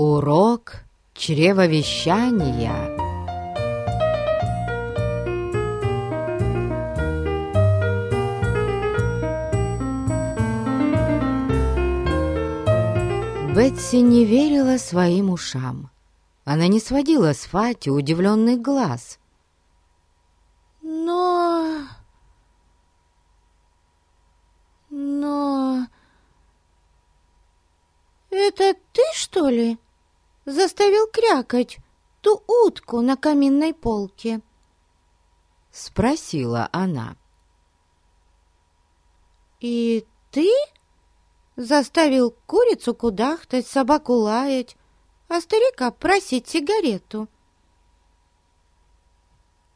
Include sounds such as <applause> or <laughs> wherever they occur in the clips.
Урок чревовещания. Бетси не верила своим ушам. Она не сводила с Фати удивленный глаз. Но... Но... Это ты, что ли, заставил крякать ту утку на каминной полке? Спросила она. И ты заставил курицу кудахтать, собаку лаять, а старика просить сигарету?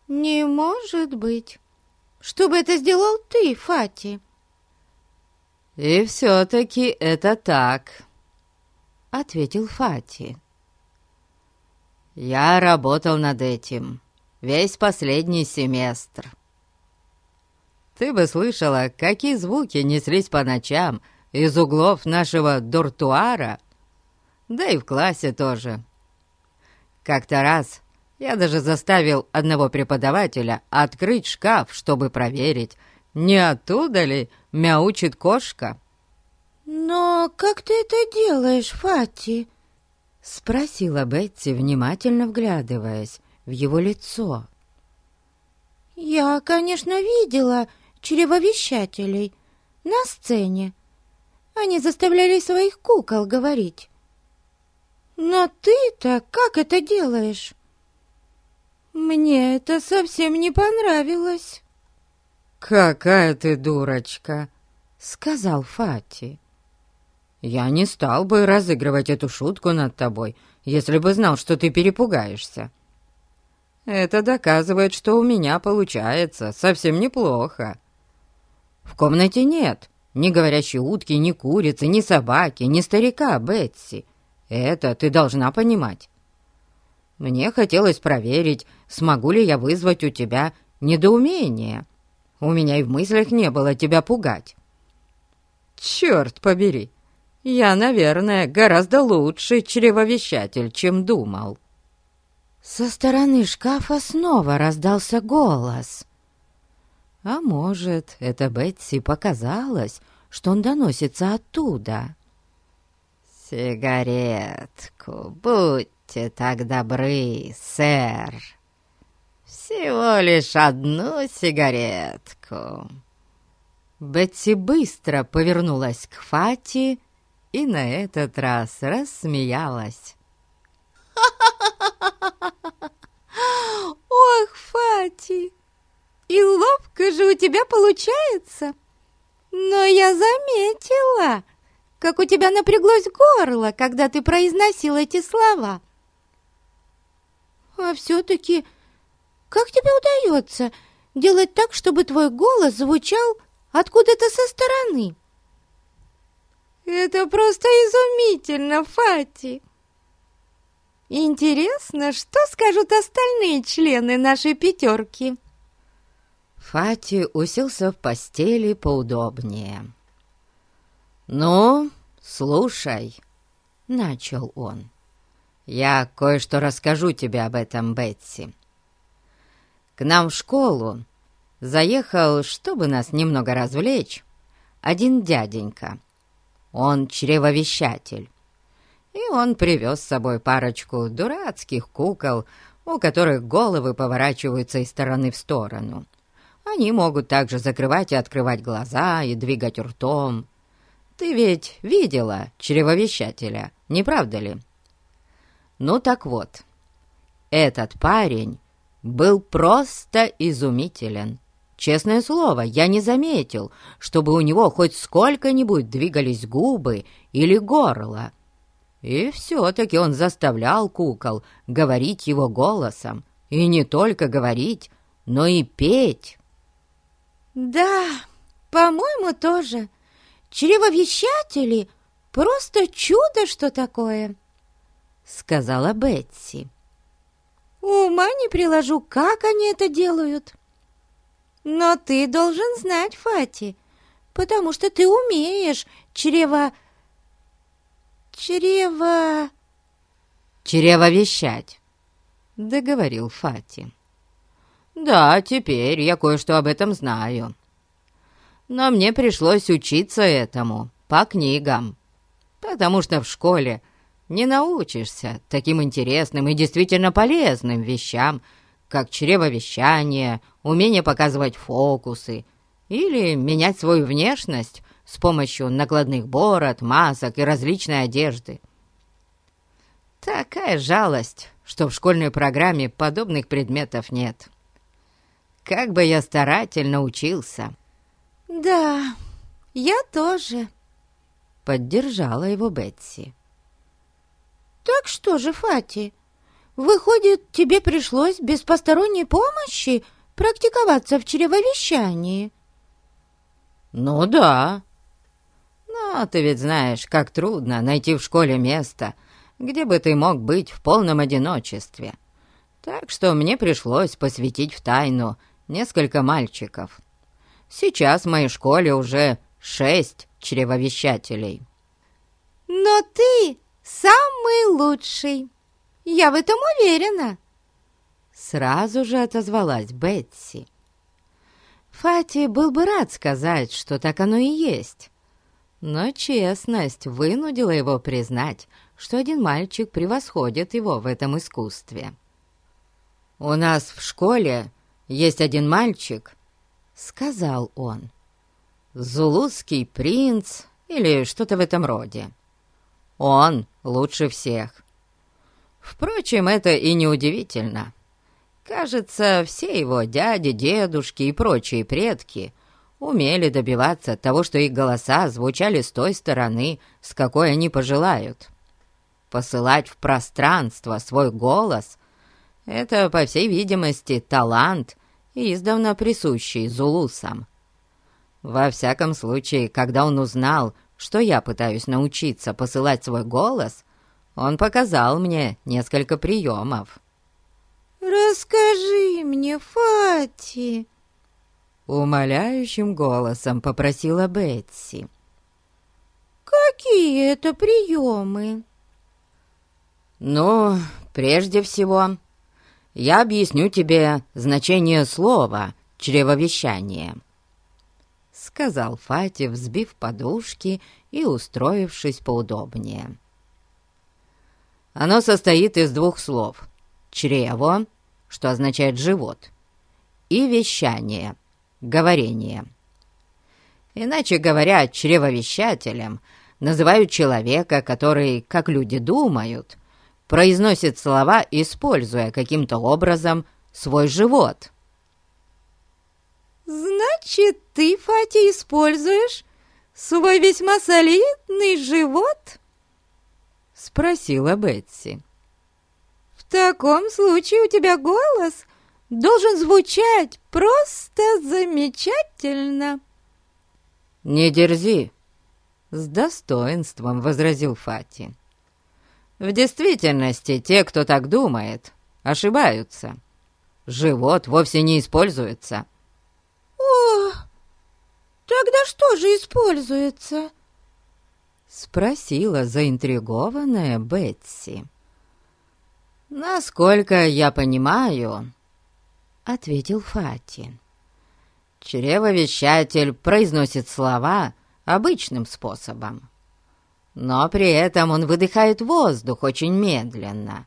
Не может быть, чтобы это сделал ты, Фати. И все-таки это так, ответил Фати. «Я работал над этим весь последний семестр. Ты бы слышала, какие звуки неслись по ночам из углов нашего дуртуара, да и в классе тоже. Как-то раз я даже заставил одного преподавателя открыть шкаф, чтобы проверить, не оттуда ли мяучит кошка. «Но как ты это делаешь, Фати?» — спросила Бетти, внимательно вглядываясь в его лицо. «Я, конечно, видела чревовещателей на сцене. Они заставляли своих кукол говорить. Но ты-то как это делаешь? Мне это совсем не понравилось». «Какая ты дурочка!» — сказал Фати. Я не стал бы разыгрывать эту шутку над тобой, если бы знал, что ты перепугаешься. Это доказывает, что у меня получается совсем неплохо. В комнате нет ни говорящей утки, ни курицы, ни собаки, ни старика Бетси. Это ты должна понимать. Мне хотелось проверить, смогу ли я вызвать у тебя недоумение. У меня и в мыслях не было тебя пугать. Черт побери! Я, наверное, гораздо лучший чревовещатель, чем думал». Со стороны шкафа снова раздался голос. А может, это Бетси показалось, что он доносится оттуда. «Сигаретку, будьте так добры, сэр. Всего лишь одну сигаретку». Бетси быстро повернулась к Фати и на этот раз рассмеялась. <laughs> «Ох, Фати, и ловко же у тебя получается! Но я заметила, как у тебя напряглось горло, когда ты произносил эти слова. А все-таки, как тебе удается делать так, чтобы твой голос звучал откуда-то со стороны?» Это просто изумительно, Фати. Интересно, что скажут остальные члены нашей пятерки? Фати уселся в постели поудобнее. «Ну, слушай», — начал он. «Я кое-что расскажу тебе об этом, Бетси. К нам в школу заехал, чтобы нас немного развлечь, один дяденька — он чревовещатель. И он привез с собой парочку дурацких кукол, у которых головы поворачиваются из стороны в сторону. Они могут также закрывать и открывать глаза и двигать ртом. Ты ведь видела чревовещателя, не правда ли? Ну так вот, этот парень был просто изумителен. Честное слово, я не заметил, чтобы у него хоть сколько-нибудь двигались губы или горло. И все-таки он заставлял кукол говорить его голосом. И не только говорить, но и петь. «Да, по-моему, тоже. Чревовещатели — просто чудо, что такое», — сказала Бетси. «Ума не приложу, как они это делают». Но ты должен знать, Фати, потому что ты умеешь чрево... чрево... чревовещать», — договорил Фати. «Да, теперь я кое-что об этом знаю. Но мне пришлось учиться этому по книгам, потому что в школе не научишься таким интересным и действительно полезным вещам, как чревовещание, умение показывать фокусы или менять свою внешность с помощью накладных бород, масок и различной одежды. Такая жалость, что в школьной программе подобных предметов нет. Как бы я старательно учился. «Да, я тоже», — поддержала его Бетси. «Так что же, Фати, выходит, тебе пришлось без посторонней помощи практиковаться в чревовещании?» «Ну да. Но ты ведь знаешь, как трудно найти в школе место, где бы ты мог быть в полном одиночестве. Так что мне пришлось посвятить в тайну несколько мальчиков. Сейчас в моей школе уже шесть чревовещателей». «Но ты самый лучший. Я в этом уверена!» Сразу же отозвалась Бетси. Фати был бы рад сказать, что так оно и есть. Но честность вынудила его признать, что один мальчик превосходит его в этом искусстве. «У нас в школе есть один мальчик», — сказал он. «Зулузский принц или что-то в этом роде. Он лучше всех. Впрочем, это и не удивительно. Кажется, все его дяди, дедушки и прочие предки умели добиваться того, что их голоса звучали с той стороны, с какой они пожелают. Посылать в пространство свой голос — это, по всей видимости, талант, издавна присущий зулусам. Во всяком случае, когда он узнал, что я пытаюсь научиться посылать свой голос, он показал мне несколько приемов. «Расскажи мне, Фати!» Умоляющим голосом попросила Бетси. «Какие это приемы?» «Ну, прежде всего, я объясню тебе значение слова «чревовещание» сказал Фати, взбив подушки и устроившись поудобнее. Оно состоит из двух слов «чрево», что означает «живот», и «вещание», «говорение». Иначе говоря, чревовещателем называют человека, который, как люди думают, произносит слова, используя каким-то образом свой живот. «Значит, ты, Фати, используешь свой весьма солидный живот?» Спросила Бетси. «В таком случае у тебя голос должен звучать просто замечательно!» «Не дерзи!» — с достоинством возразил Фати. «В действительности, те, кто так думает, ошибаются. Живот вовсе не используется. «О, тогда что же используется?» Спросила заинтригованная Бетси. «Насколько я понимаю», — ответил Фати, «чревовещатель произносит слова обычным способом, но при этом он выдыхает воздух очень медленно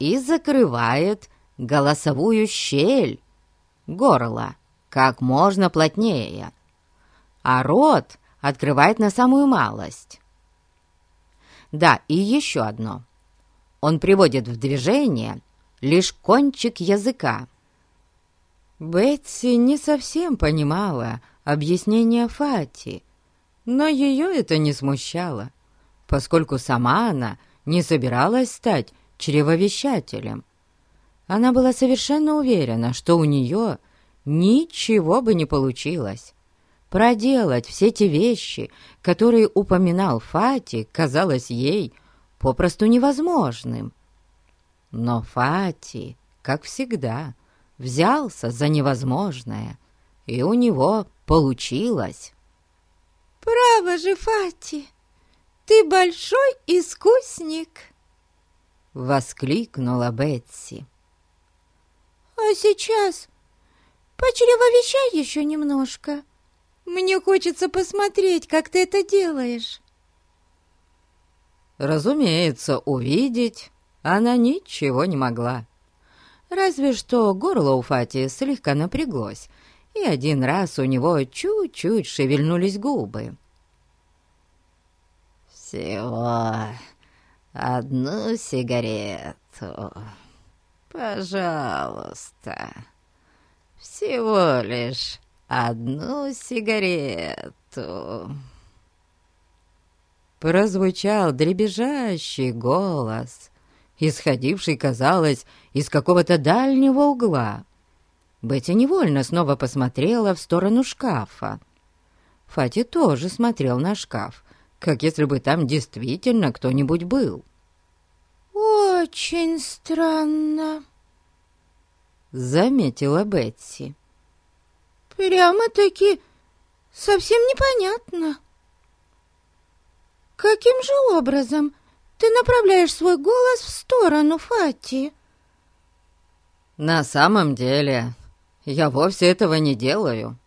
и закрывает голосовую щель горла как можно плотнее, а рот открывает на самую малость. Да, и еще одно. Он приводит в движение лишь кончик языка. Бетси не совсем понимала объяснение Фати, но ее это не смущало, поскольку сама она не собиралась стать чревовещателем. Она была совершенно уверена, что у нее ничего бы не получилось. Проделать все те вещи, которые упоминал Фати, казалось ей попросту невозможным. Но Фати, как всегда, взялся за невозможное, и у него получилось. «Право же, Фати, ты большой искусник!» — воскликнула Бетси. «А сейчас почревовещай еще немножко. Мне хочется посмотреть, как ты это делаешь». Разумеется, увидеть она ничего не могла. Разве что горло у Фати слегка напряглось, и один раз у него чуть-чуть шевельнулись губы. «Всего одну сигарету, пожалуйста. Всего лишь одну сигарету». Прозвучал дребезжащий голос, исходивший, казалось, из какого-то дальнего угла. Бетти невольно снова посмотрела в сторону шкафа. Фати тоже смотрел на шкаф, как если бы там действительно кто-нибудь был. «Очень странно», — заметила Бетси. «Прямо-таки совсем непонятно. Каким же образом ты направляешь свой голос в сторону Фати?» «На самом деле, я вовсе этого не делаю.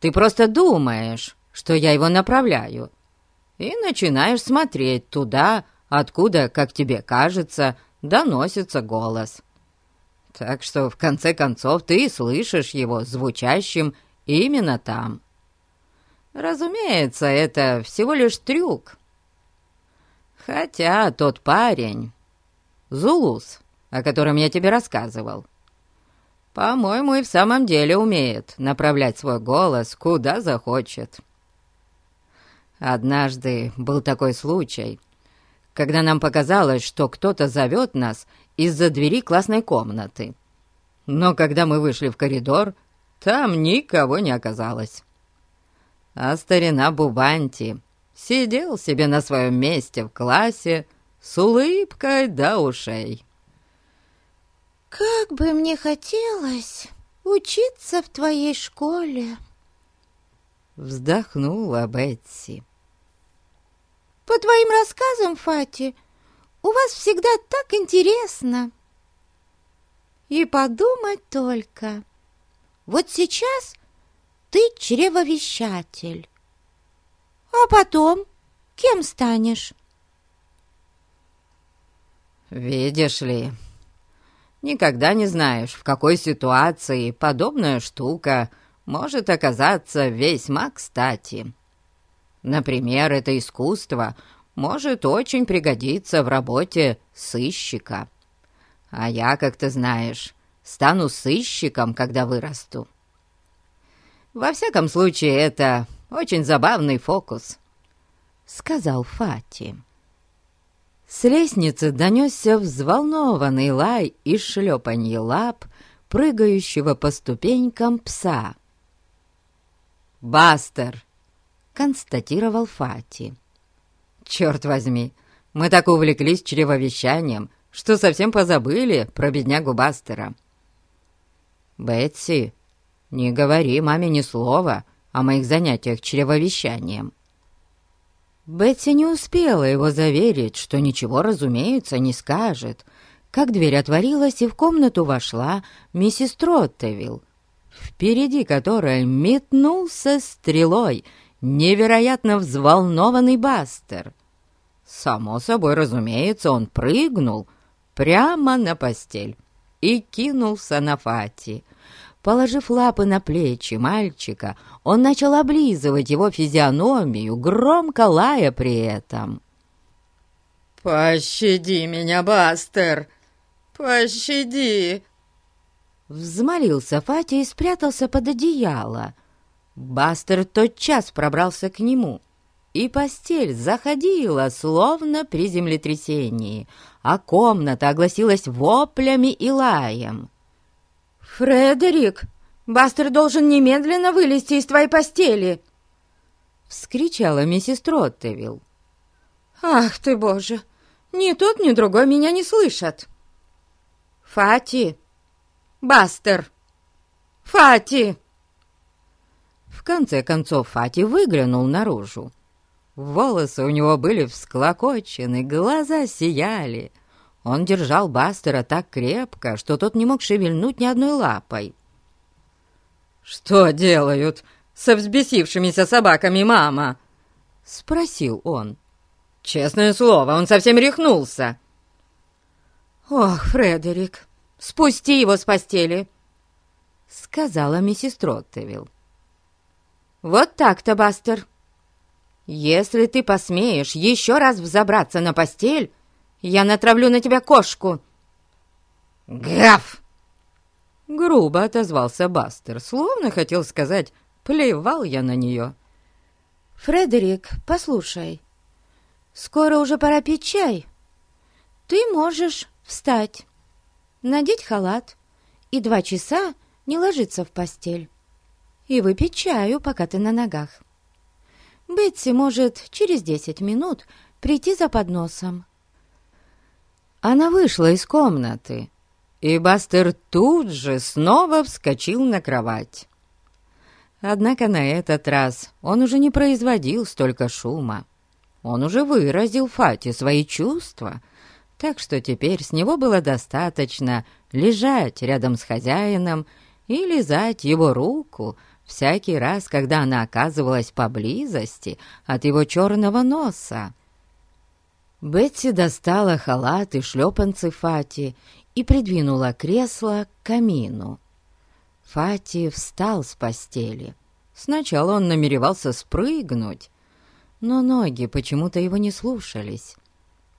Ты просто думаешь, что я его направляю, и начинаешь смотреть туда, откуда, как тебе кажется, доносится голос. Так что, в конце концов, ты слышишь его звучащим именно там. Разумеется, это всего лишь трюк. Хотя тот парень, Зулус, о котором я тебе рассказывал, по-моему, и в самом деле умеет направлять свой голос куда захочет. Однажды был такой случай, когда нам показалось, что кто-то зовет нас из-за двери классной комнаты. Но когда мы вышли в коридор, там никого не оказалось. А старина Бубанти сидел себе на своем месте в классе с улыбкой до ушей. «Как бы мне хотелось учиться в твоей школе!» Вздохнула Бетси. «По твоим рассказам, Фати, у вас всегда так интересно!» «И подумать только, вот сейчас ты чревовещатель, а потом кем станешь?» «Видишь ли...» Никогда не знаешь, в какой ситуации подобная штука может оказаться весьма кстати. Например, это искусство может очень пригодиться в работе сыщика. А я, как ты знаешь, стану сыщиком, когда вырасту. Во всяком случае, это очень забавный фокус», — сказал Фати. С лестницы донесся взволнованный лай и шлепанье лап, прыгающего по ступенькам пса. «Бастер!» — констатировал Фати. «Черт возьми, мы так увлеклись чревовещанием, что совсем позабыли про беднягу Бастера». «Бетси, не говори маме ни слова о моих занятиях чревовещанием. Бетси не успела его заверить, что ничего, разумеется, не скажет, как дверь отворилась, и в комнату вошла миссис Троттевилл, впереди которой метнулся стрелой невероятно взволнованный Бастер. Само собой, разумеется, он прыгнул прямо на постель и кинулся на Фати — Положив лапы на плечи мальчика, он начал облизывать его физиономию, громко лая при этом. «Пощади меня, Бастер! Пощади!» Взмолился Фати и спрятался под одеяло. Бастер тотчас пробрался к нему, и постель заходила, словно при землетрясении, а комната огласилась воплями и лаем. «Фредерик, Бастер должен немедленно вылезти из твоей постели!» Вскричала миссис Троттевилл. «Ах ты, боже! Ни тот, ни другой меня не слышат!» «Фати! Бастер! Фати!» Конце концов Фати выглянул наружу. Волосы у него были всклокочены, глаза сияли. Он держал Бастера так крепко, что тот не мог шевельнуть ни одной лапой. «Что делают со взбесившимися собаками, мама?» — спросил он. «Честное слово, он совсем рехнулся!» «Ох, Фредерик, спусти его с постели!» — сказала миссис Троттевилл. «Вот так-то, Бастер. Если ты посмеешь еще раз взобраться на постель, я натравлю на тебя кошку!» «Гав!» Грубо отозвался Бастер, словно хотел сказать «плевал я на нее». «Фредерик, послушай, скоро уже пора пить чай. Ты можешь встать, надеть халат и два часа не ложиться в постель и выпить чаю, пока ты на ногах. Бетси может через десять минут прийти за подносом». Она вышла из комнаты, и Бастер тут же снова вскочил на кровать. Однако на этот раз он уже не производил столько шума. Он уже выразил Фате свои чувства, так что теперь с него было достаточно лежать рядом с хозяином и лизать его руку всякий раз, когда она оказывалась поблизости от его черного носа. Бетси достала халат и шлепанцы Фати и придвинула кресло к камину. Фати встал с постели. Сначала он намеревался спрыгнуть, но ноги почему-то его не слушались.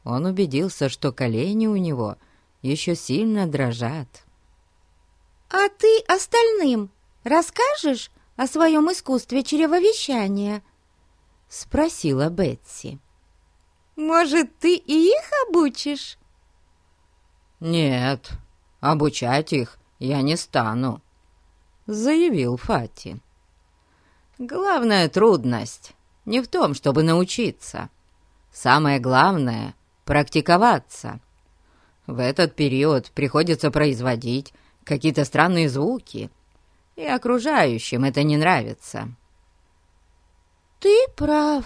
Он убедился, что колени у него еще сильно дрожат. «А ты остальным расскажешь о своем искусстве чревовещания?» — спросила Бетси. «Может, ты и их обучишь?» «Нет, обучать их я не стану», — заявил Фати. «Главная трудность не в том, чтобы научиться. Самое главное — практиковаться. В этот период приходится производить какие-то странные звуки, и окружающим это не нравится». «Ты прав.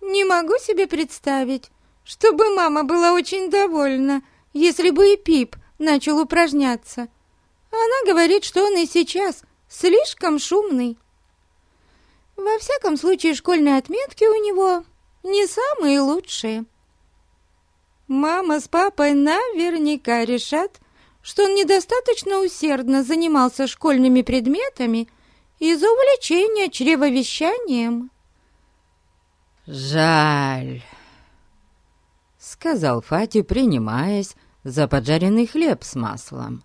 Не могу себе представить, чтобы мама была очень довольна, если бы и Пип начал упражняться. Она говорит, что он и сейчас слишком шумный. Во всяком случае, школьные отметки у него не самые лучшие. Мама с папой наверняка решат, что он недостаточно усердно занимался школьными предметами из-за увлечения чревовещанием. «Жаль», сказал Фати, принимаясь за поджаренный хлеб с маслом.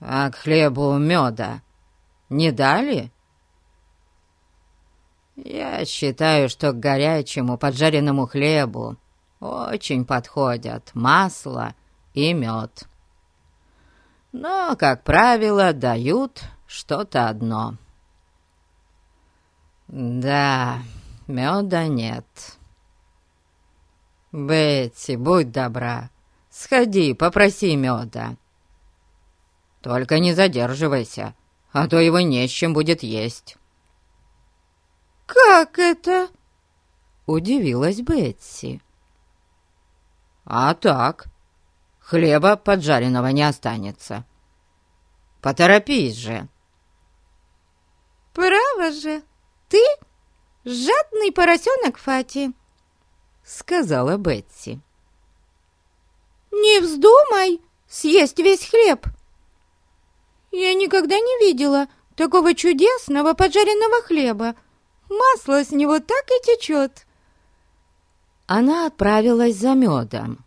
«А к хлебу меда не дали?» «Я считаю, что к горячему поджаренному хлебу очень подходят масло и мед. Но, как правило, дают что-то одно». «Да, меда нет». «Бетси, будь добра, сходи, попроси меда. Только не задерживайся, а то его не с чем будет есть». «Как это?» — удивилась Бетси. «А так, хлеба поджаренного не останется. Поторопись же!» «Право же, ты жадный поросенок, Фати!» сказала Бетси. «Не вздумай съесть весь хлеб! Я никогда не видела такого чудесного поджаренного хлеба. Масло с него так и течет!» Она отправилась за медом.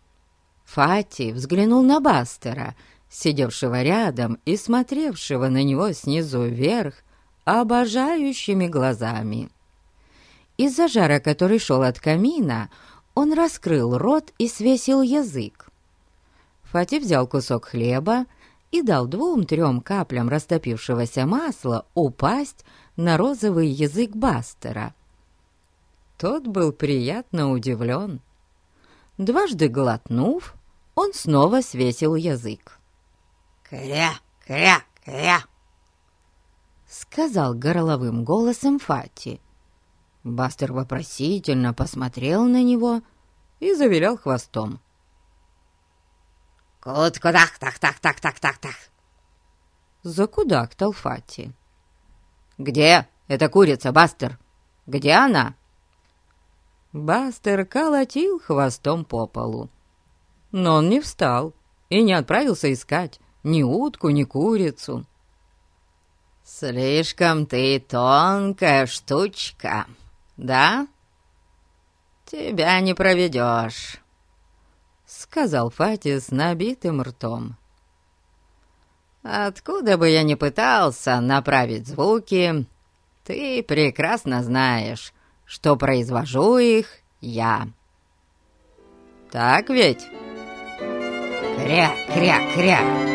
Фати взглянул на Бастера, сидевшего рядом и смотревшего на него снизу вверх обожающими глазами. Из-за жара, который шел от камина, он раскрыл рот и свесил язык. Фати взял кусок хлеба и дал двум-трем каплям растопившегося масла упасть на розовый язык Бастера. Тот был приятно удивлен. Дважды глотнув, он снова свесил язык. «Кря, кря, кря!» — сказал горловым голосом Фати. Бастер вопросительно посмотрел на него и завилял хвостом. «Кут-кудах-так-так-так-так-так-так!» Закудактал Фати. «Где эта курица, Бастер? Где она?» Бастер колотил хвостом по полу. Но он не встал и не отправился искать ни утку, ни курицу. «Слишком ты тонкая штучка, да? Тебя не проведешь», — сказал Фати с набитым ртом. «Откуда бы я ни пытался направить звуки, ты прекрасно знаешь, что произвожу их я. Так ведь?» «Кря, кря, кря!»